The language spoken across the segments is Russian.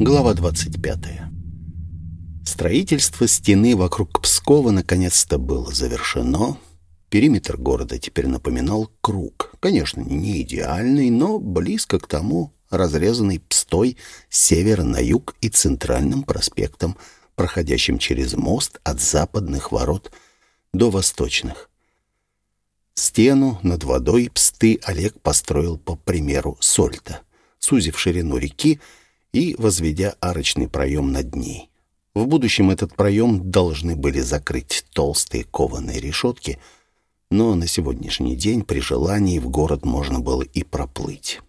Глава 25. Строительство стены вокруг Пскова наконец-то было завершено. Периметр города теперь напоминал круг. Конечно, не идеальный, но близко к тому, разрезанный пстой с севера на юг и центральным проспектом, проходящим через мост от западных ворот до восточных. Стену над водой псты Олег построил по примеру Сольта, сузив ширину реки, и возведя арочный проем над ней. В будущем этот проем должны были закрыть толстые кованые решетки, но на сегодняшний день при желании в город можно было и проплыть.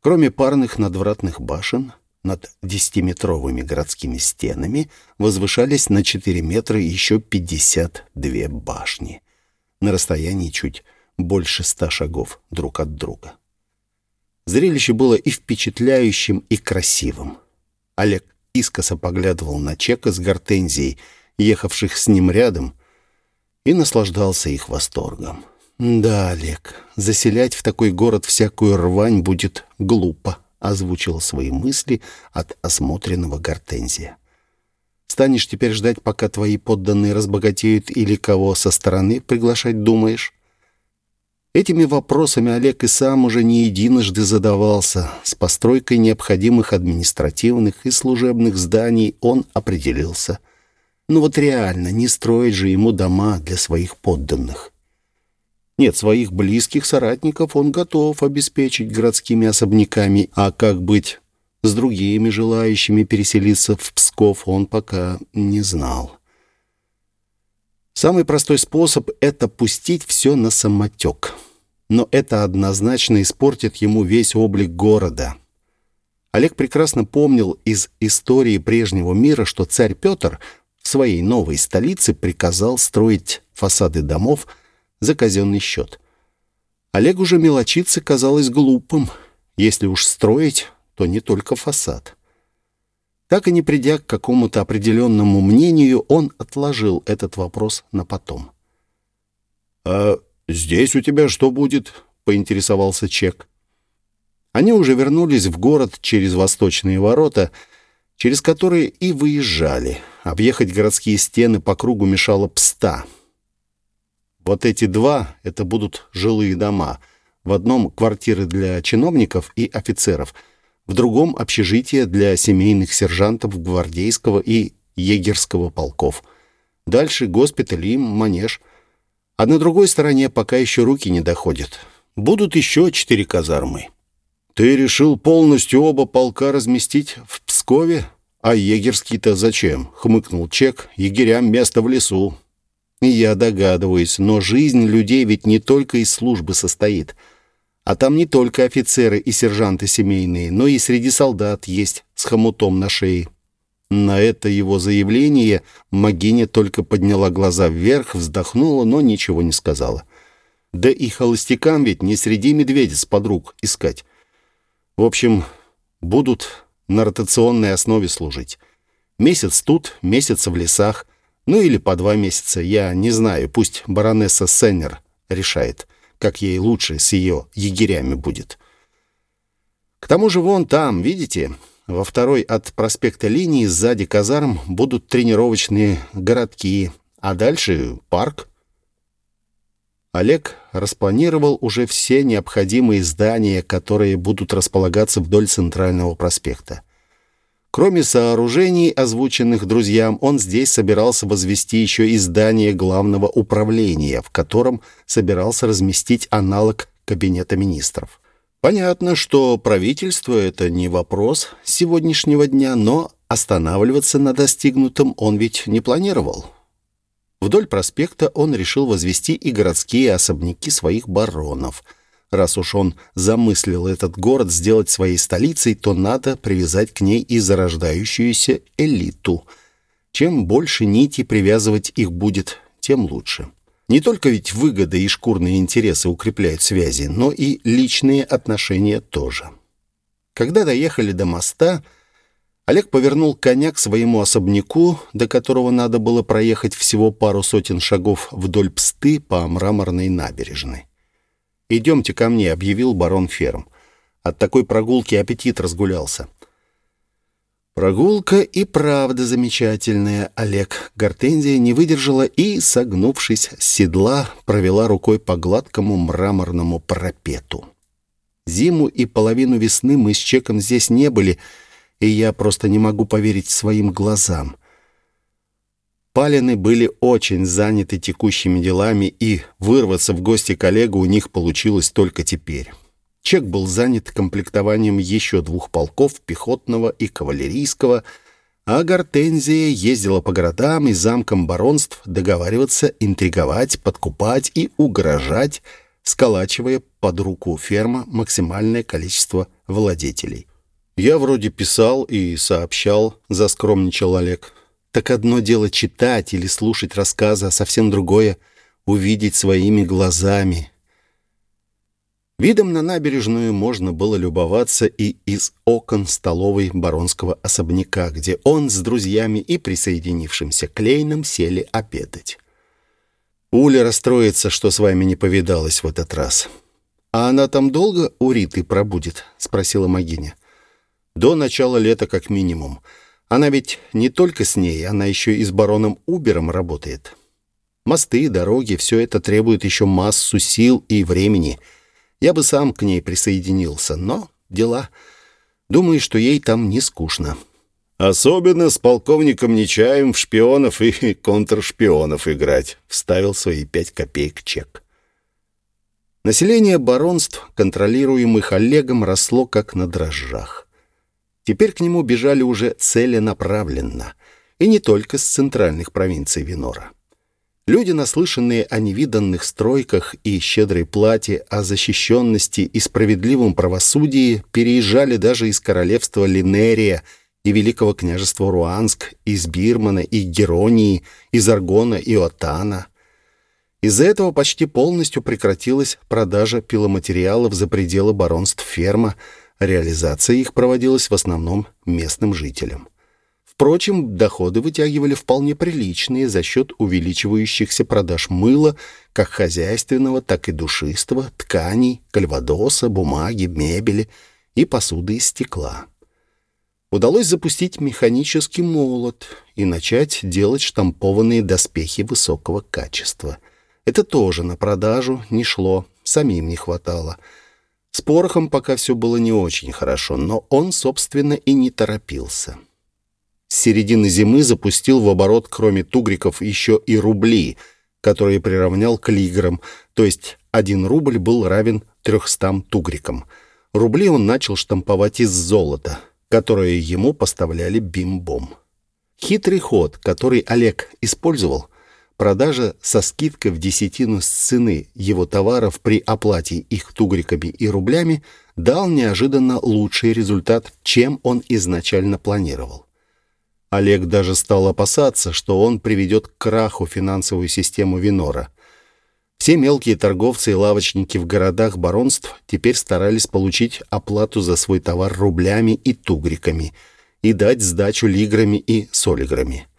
Кроме парных надвратных башен, над десятиметровыми городскими стенами возвышались на 4 метра еще 52 башни, на расстоянии чуть больше ста шагов друг от друга. Зрелище было и впечатляющим, и красивым. Олег искоса поглядывал на Чека с гортензией, ехавших с ним рядом, и наслаждался их восторгом. «Да, Олег, заселять в такой город всякую рвань будет глупо», озвучил свои мысли от осмотренного гортензия. «Станешь теперь ждать, пока твои подданные разбогатеют или кого со стороны приглашать думаешь?» Этими вопросами Олег и сам уже не единожды задавался. С постройкой необходимых административных и служебных зданий он определился. Ну вот реально, не строить же ему дома для своих подданных. Нет, своих близких соратников он готов обеспечить городскими особняками, а как быть с другими желающими переселиться в Псков он пока не знал. Самый простой способ — это пустить все на самотек. Но это однозначно испортит ему весь облик города. Олег прекрасно помнил из истории прежнего мира, что царь Петр в своей новой столице приказал строить фасады домов за казенный счет. Олегу же мелочиться казалось глупым. Если уж строить, то не только фасад. Так и не придя к какому-то определенному мнению, он отложил этот вопрос на потом. «А здесь у тебя что будет?» — поинтересовался Чек. Они уже вернулись в город через восточные ворота, через которые и выезжали. Объехать городские стены по кругу мешало пста. Вот эти два — это будут жилые дома. В одном — квартиры для чиновников и офицеров — в другом — общежитие для семейных сержантов гвардейского и егерского полков. Дальше госпиталь и манеж. А на другой стороне пока еще руки не доходят. Будут еще четыре казармы. «Ты решил полностью оба полка разместить в Пскове? А егерский-то зачем?» — хмыкнул Чек. «Егерям место в лесу». «Я догадываюсь, но жизнь людей ведь не только из службы состоит». А там не только офицеры и сержанты семейные, но и среди солдат есть с хомутом на шее. На это его заявление Магиня только подняла глаза вверх, вздохнула, но ничего не сказала. Да и холостякам ведь не среди медведиц подруг искать. В общем, будут на ротационной основе служить. Месяц тут, месяц в лесах, ну или по два месяца, я не знаю, пусть баронесса Сеннер решает как ей лучше с ее егерями будет. К тому же вон там, видите, во второй от проспекта линии сзади казарм будут тренировочные городки, а дальше парк. Олег распланировал уже все необходимые здания, которые будут располагаться вдоль центрального проспекта. Кроме сооружений, озвученных друзьям, он здесь собирался возвести еще и здание главного управления, в котором собирался разместить аналог кабинета министров. Понятно, что правительство — это не вопрос сегодняшнего дня, но останавливаться на достигнутом он ведь не планировал. Вдоль проспекта он решил возвести и городские особняки своих баронов — Раз уж он замыслил этот город сделать своей столицей, то надо привязать к ней и зарождающуюся элиту. Чем больше нити привязывать их будет, тем лучше. Не только ведь выгоды и шкурные интересы укрепляют связи, но и личные отношения тоже. Когда доехали до моста, Олег повернул коня к своему особняку, до которого надо было проехать всего пару сотен шагов вдоль псты по мраморной набережной. «Идемте ко мне», — объявил барон Ферм. От такой прогулки аппетит разгулялся. Прогулка и правда замечательная, Олег. Гортензия не выдержала и, согнувшись с седла, провела рукой по гладкому мраморному парапету. Зиму и половину весны мы с Чеком здесь не были, и я просто не могу поверить своим глазам. Палины были очень заняты текущими делами, и вырваться в гости коллегу у них получилось только теперь. Чек был занят комплектованием еще двух полков, пехотного и кавалерийского, а Гортензия ездила по городам и замкам баронств договариваться, интриговать, подкупать и угрожать, сколачивая под руку ферма максимальное количество владетелей. «Я вроде писал и сообщал», — заскромничал Олег. «Так одно дело читать или слушать рассказы, а совсем другое — увидеть своими глазами, Видом на набережную можно было любоваться и из окон столовой баронского особняка, где он с друзьями и присоединившимся Клейном сели обедать. Уля расстроится, что с вами не повидалась в этот раз. «А она там долго у Риты пробудет?» — спросила Магиня. «До начала лета как минимум. Она ведь не только с ней, она еще и с бароном Убером работает. Мосты, дороги — все это требует еще массу сил и времени». Я бы сам к ней присоединился, но дела. Думаю, что ей там не скучно. Особенно с полковником Нечаем в шпионов и контршпионов играть, вставил свои пять копеек чек. Население баронств, контролируемых Олегом, росло как на дрожжах. Теперь к нему бежали уже целенаправленно, и не только с центральных провинций Винора. Люди, наслышанные о невиданных стройках и щедрой плате, о защищенности и справедливом правосудии, переезжали даже из королевства Линерия и Великого княжества Руанск, из Бирмана и Геронии, из Аргона и Отана. Из-за этого почти полностью прекратилась продажа пиломатериалов за пределы баронств ферма, реализация их проводилась в основном местным жителям. Впрочем, доходы вытягивали вполне приличные за счет увеличивающихся продаж мыла, как хозяйственного, так и душистого, тканей, кальвадоса, бумаги, мебели и посуды из стекла. Удалось запустить механический молот и начать делать штампованные доспехи высокого качества. Это тоже на продажу не шло, самим не хватало. С порохом пока все было не очень хорошо, но он, собственно, и не торопился. С середины зимы запустил в оборот, кроме тугриков, еще и рубли, которые приравнял к лиграм, то есть один рубль был равен трехстам тугрикам. Рубли он начал штамповать из золота, которое ему поставляли бимбом. Хитрый ход, который Олег использовал, продажа со скидкой в десятину с цены его товаров при оплате их тугриками и рублями дал неожиданно лучший результат, чем он изначально планировал. Олег даже стал опасаться, что он приведет к краху финансовую систему Винора. Все мелкие торговцы и лавочники в городах баронств теперь старались получить оплату за свой товар рублями и тугриками и дать сдачу лиграми и солиграми.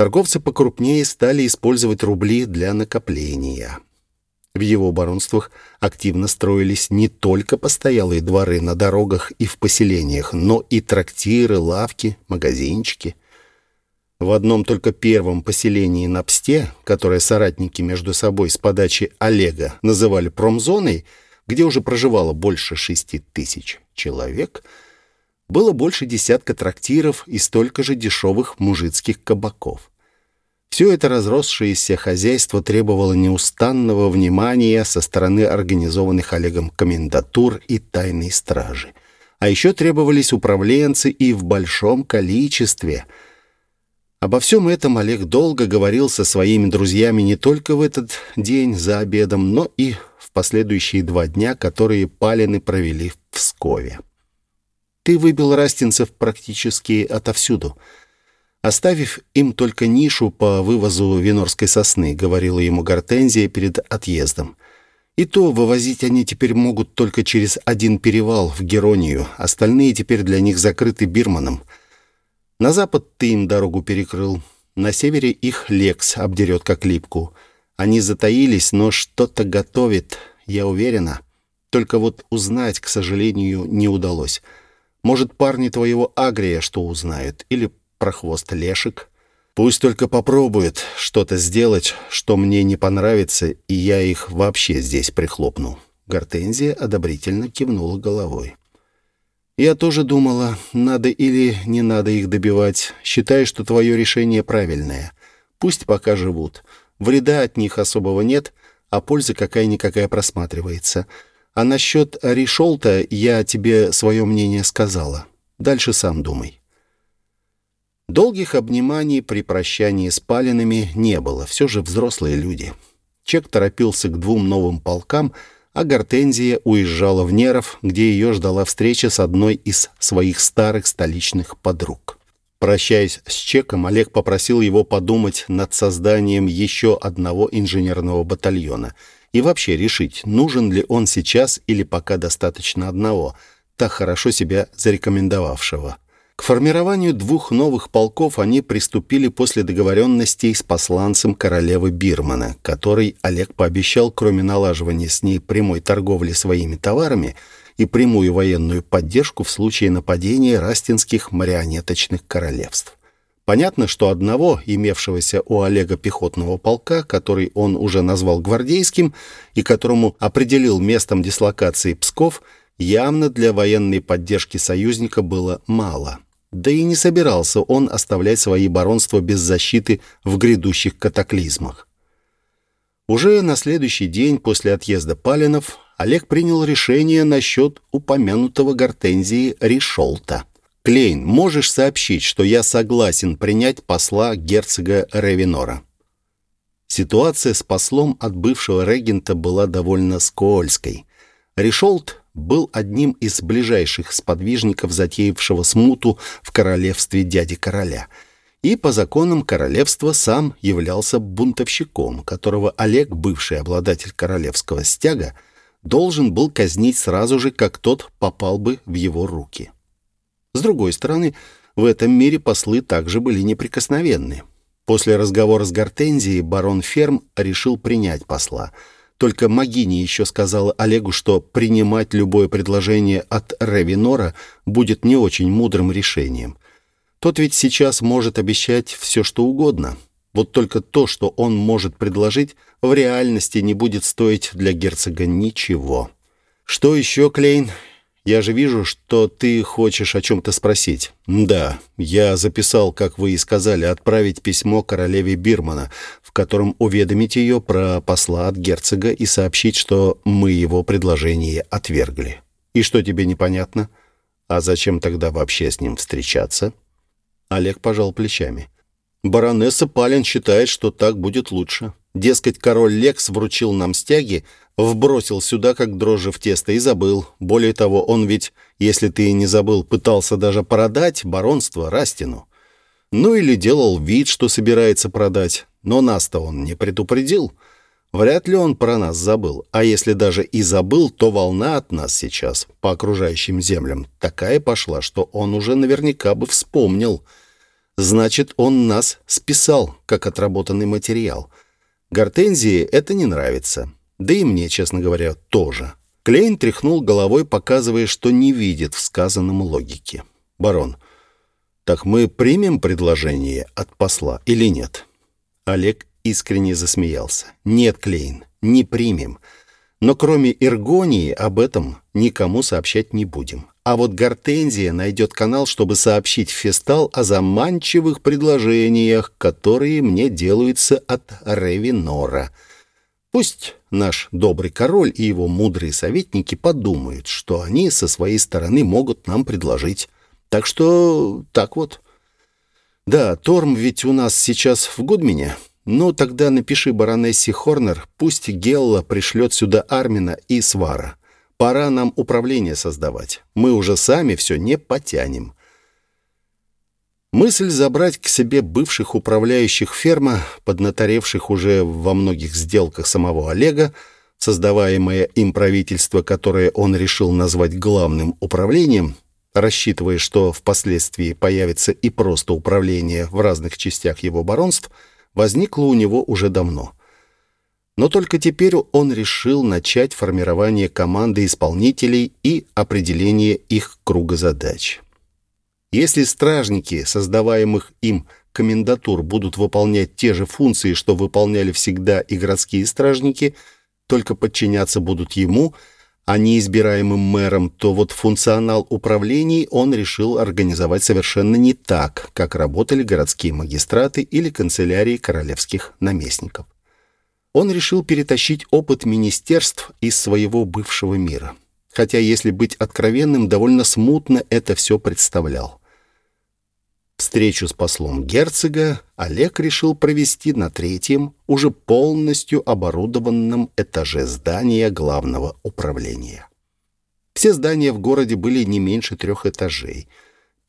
Торговцы покрупнее стали использовать рубли для накопления. В его баронствах активно строились не только постоялые дворы на дорогах и в поселениях, но и трактиры, лавки, магазинчики. В одном только первом поселении на Псте, которое соратники между собой с подачи Олега называли промзоной, где уже проживало больше шести тысяч человек, было больше десятка трактиров и столько же дешевых мужицких кабаков. Все это разросшееся хозяйство требовало неустанного внимания со стороны организованных Олегом комендатур и тайной стражи. А еще требовались управленцы и в большом количестве. Обо всем этом Олег долго говорил со своими друзьями не только в этот день за обедом, но и в последующие два дня, которые Палины провели в Пскове. «Ты выбил растинцев практически отовсюду», Оставив им только нишу по вывозу винорской сосны, говорила ему Гортензия перед отъездом. И то вывозить они теперь могут только через один перевал в Геронию, остальные теперь для них закрыты Бирманом. На запад ты им дорогу перекрыл, на севере их Лекс обдерет как липку. Они затаились, но что-то готовит, я уверена. Только вот узнать, к сожалению, не удалось. Может, парни твоего Агрия что узнают? Или про хвост Лешек? Пусть только попробует что-то сделать, что мне не понравится, и я их вообще здесь прихлопну». Гортензия одобрительно кивнула головой. «Я тоже думала, надо или не надо их добивать. Считаю, что твое решение правильное. Пусть пока живут. Вреда от них особого нет, а польза какая-никакая просматривается. А насчет Ришолта я тебе свое мнение сказала. Дальше сам думай». Долгих обниманий при прощании с Палинами не было, все же взрослые люди. Чек торопился к двум новым полкам, а Гортензия уезжала в Неров, где ее ждала встреча с одной из своих старых столичных подруг. Прощаясь с Чеком, Олег попросил его подумать над созданием еще одного инженерного батальона и вообще решить, нужен ли он сейчас или пока достаточно одного, так хорошо себя зарекомендовавшего. К формированию двух новых полков они приступили после договоренностей с посланцем королевы Бирмана, который Олег пообещал, кроме налаживания с ней прямой торговли своими товарами и прямую военную поддержку в случае нападения растинских марионеточных королевств. Понятно, что одного, имевшегося у Олега пехотного полка, который он уже назвал гвардейским и которому определил местом дислокации Псков, явно для военной поддержки союзника было мало – да и не собирался он оставлять свои баронства без защиты в грядущих катаклизмах. Уже на следующий день после отъезда Палинов Олег принял решение насчет упомянутого гортензии Ришолта. «Клейн, можешь сообщить, что я согласен принять посла герцога Ревинора?» Ситуация с послом от бывшего регента была довольно скользкой. Ришолт был одним из ближайших сподвижников, затеявшего смуту в королевстве дяди короля. И по законам королевства сам являлся бунтовщиком, которого Олег, бывший обладатель королевского стяга, должен был казнить сразу же, как тот попал бы в его руки. С другой стороны, в этом мире послы также были неприкосновенны. После разговора с Гортензией барон Ферм решил принять посла — только Магини еще сказала Олегу, что принимать любое предложение от Ревинора будет не очень мудрым решением. Тот ведь сейчас может обещать все, что угодно. Вот только то, что он может предложить, в реальности не будет стоить для герцога ничего. «Что еще, Клейн? Я же вижу, что ты хочешь о чем-то спросить. Да, я записал, как вы и сказали, отправить письмо королеве Бирмана, в котором уведомить ее про посла от герцога и сообщить, что мы его предложение отвергли. И что тебе непонятно? А зачем тогда вообще с ним встречаться? Олег пожал плечами. Баронесса Палин считает, что так будет лучше. Дескать, король Лекс вручил нам стяги, вбросил сюда, как дрожжи в тесто, и забыл. Более того, он ведь, если ты не забыл, пытался даже продать баронство Растину. Ну или делал вид, что собирается продать. Но нас-то он не предупредил. Вряд ли он про нас забыл. А если даже и забыл, то волна от нас сейчас по окружающим землям такая пошла, что он уже наверняка бы вспомнил. Значит, он нас списал, как отработанный материал. Гортензии это не нравится. Да и мне, честно говоря, тоже. Клейн тряхнул головой, показывая, что не видит в сказанном логике. «Барон, так мы примем предложение от посла или нет?» Олег искренне засмеялся. «Нет, Клейн, не примем. Но кроме Иргонии об этом никому сообщать не будем. А вот Гортензия найдет канал, чтобы сообщить Фестал о заманчивых предложениях, которые мне делаются от Ревинора. Пусть наш добрый король и его мудрые советники подумают, что они со своей стороны могут нам предложить. Так что так вот». «Да, Торм ведь у нас сейчас в Гудмине. Ну, тогда напиши баронессе Хорнер, пусть Гелла пришлет сюда Армина и Свара. Пора нам управление создавать. Мы уже сами все не потянем». Мысль забрать к себе бывших управляющих ферма, поднаторевших уже во многих сделках самого Олега, создаваемое им правительство, которое он решил назвать главным управлением, рассчитывая, что впоследствии появится и просто управление в разных частях его баронств, возникло у него уже давно. Но только теперь он решил начать формирование команды исполнителей и определение их круга задач. Если стражники, создаваемых им комендатур, будут выполнять те же функции, что выполняли всегда и городские стражники, только подчиняться будут ему, а не избираемым мэром, то вот функционал управлений он решил организовать совершенно не так, как работали городские магистраты или канцелярии королевских наместников. Он решил перетащить опыт министерств из своего бывшего мира. Хотя, если быть откровенным, довольно смутно это все представлял. Встречу с послом герцога Олег решил провести на третьем, уже полностью оборудованном этаже здания главного управления. Все здания в городе были не меньше трех этажей.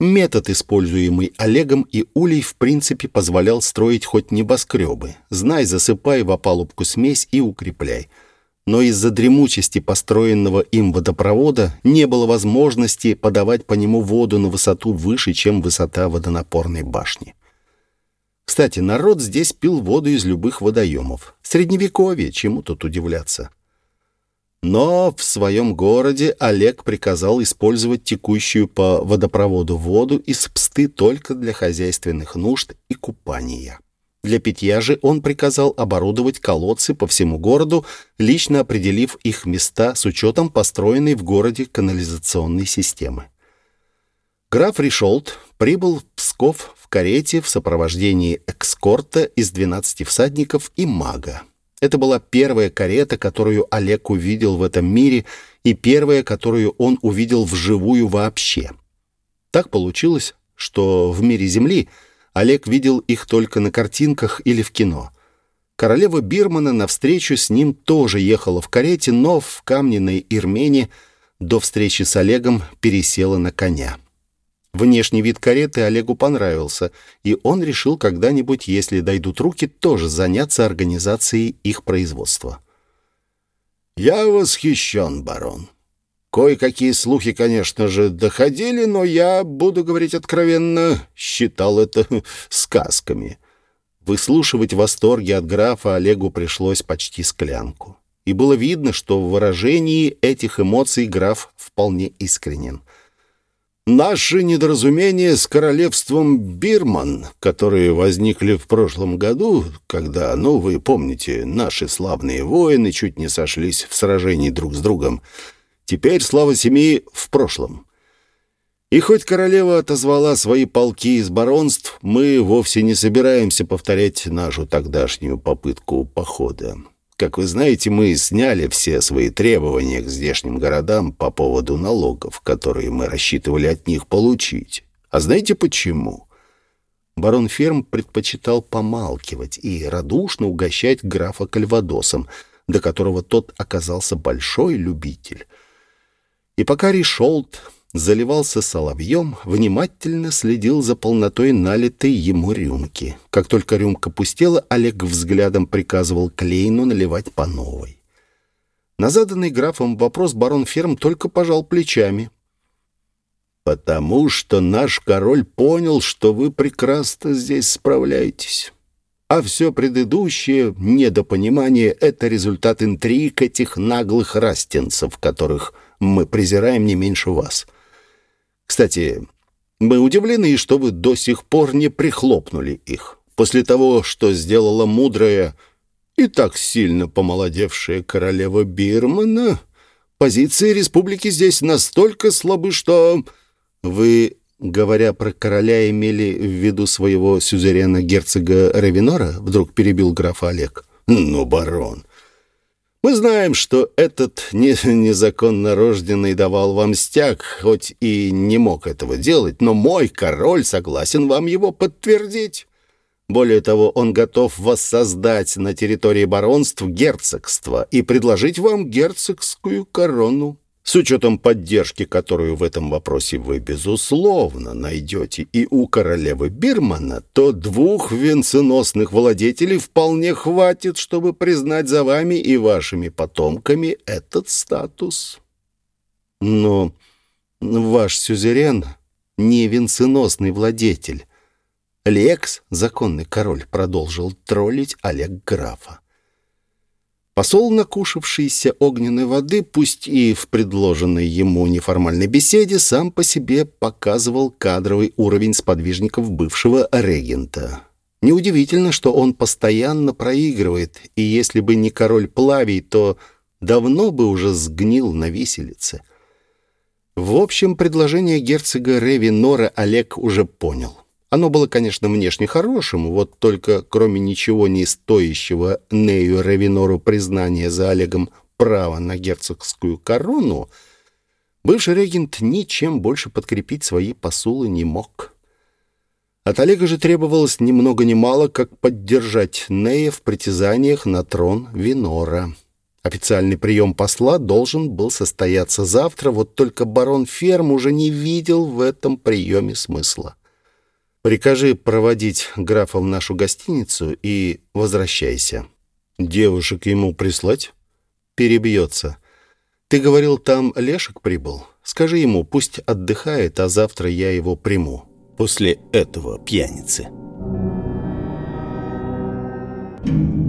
Метод, используемый Олегом и Улей, в принципе, позволял строить хоть небоскребы. Знай, засыпай в опалубку смесь и укрепляй – но из-за дремучести построенного им водопровода не было возможности подавать по нему воду на высоту выше, чем высота водонапорной башни. Кстати, народ здесь пил воду из любых водоемов. Средневековье, чему тут удивляться. Но в своем городе Олег приказал использовать текущую по водопроводу воду из псты только для хозяйственных нужд и купания. Для питья же он приказал оборудовать колодцы по всему городу, лично определив их места с учетом построенной в городе канализационной системы. Граф Ришолд прибыл в Псков в карете в сопровождении экскорта из 12 всадников и мага. Это была первая карета, которую Олег увидел в этом мире, и первая, которую он увидел вживую вообще. Так получилось, что в мире Земли – Олег видел их только на картинках или в кино. Королева Бирмана навстречу с ним тоже ехала в карете, но в камненной Ирмене до встречи с Олегом пересела на коня. Внешний вид кареты Олегу понравился, и он решил когда-нибудь, если дойдут руки, тоже заняться организацией их производства. «Я восхищен, барон», Кое-какие слухи, конечно же, доходили, но я, буду говорить откровенно, считал это сказками. Выслушивать восторги от графа Олегу пришлось почти склянку. И было видно, что в выражении этих эмоций граф вполне искренен. Наши недоразумения с королевством Бирман, которые возникли в прошлом году, когда, ну, вы помните, наши славные воины чуть не сошлись в сражении друг с другом, — Теперь слава семьи в прошлом. И хоть королева отозвала свои полки из баронств, мы вовсе не собираемся повторять нашу тогдашнюю попытку похода. Как вы знаете, мы сняли все свои требования к здешним городам по поводу налогов, которые мы рассчитывали от них получить. А знаете почему? Барон Ферм предпочитал помалкивать и радушно угощать графа кальвадосом, до которого тот оказался большой любитель. И пока Ришолд заливался соловьем, внимательно следил за полнотой налитой ему рюмки. Как только рюмка пустела, Олег взглядом приказывал Клейну наливать по новой. На заданный графом вопрос барон Ферм только пожал плечами. «Потому что наш король понял, что вы прекрасно здесь справляетесь. А все предыдущее недопонимание — это результат интриг этих наглых растенцев, которых мы презираем не меньше вас. Кстати, мы удивлены, что вы до сих пор не прихлопнули их. После того, что сделала мудрая и так сильно помолодевшая королева Бирмана, позиции республики здесь настолько слабы, что вы, говоря про короля, имели в виду своего сюзерена герцога Ревинора, вдруг перебил граф Олег. Ну, барон, мы знаем, что этот не, незаконно рожденный давал вам стяг, хоть и не мог этого делать, но мой король согласен вам его подтвердить. Более того, он готов воссоздать на территории баронств герцогство и предложить вам герцогскую корону. С учетом поддержки, которую в этом вопросе вы, безусловно, найдете и у королевы Бирмана, то двух венценосных владетелей вполне хватит, чтобы признать за вами и вашими потомками этот статус. Но ваш сюзерен не венценосный владетель. Лекс, законный король, продолжил троллить Олег графа. Посол, накушавшийся огненной воды, пусть и в предложенной ему неформальной беседе, сам по себе показывал кадровый уровень сподвижников бывшего регента. Неудивительно, что он постоянно проигрывает, и если бы не король Плавий, то давно бы уже сгнил на виселице. В общем, предложение герцога Реви Нора Олег уже понял. Оно было, конечно, внешне хорошим, вот только кроме ничего не стоящего Нею Ревинору признания за Олегом права на герцогскую корону, бывший регент ничем больше подкрепить свои посулы не мог. От Олега же требовалось ни много ни мало, как поддержать Нея в притязаниях на трон Винора. Официальный прием посла должен был состояться завтра, вот только барон Ферм уже не видел в этом приеме смысла. Прикажи проводить графа в нашу гостиницу и возвращайся. Девушек ему прислать? Перебьется. Ты говорил, там Лешек прибыл? Скажи ему, пусть отдыхает, а завтра я его приму. После этого пьяницы. Thank.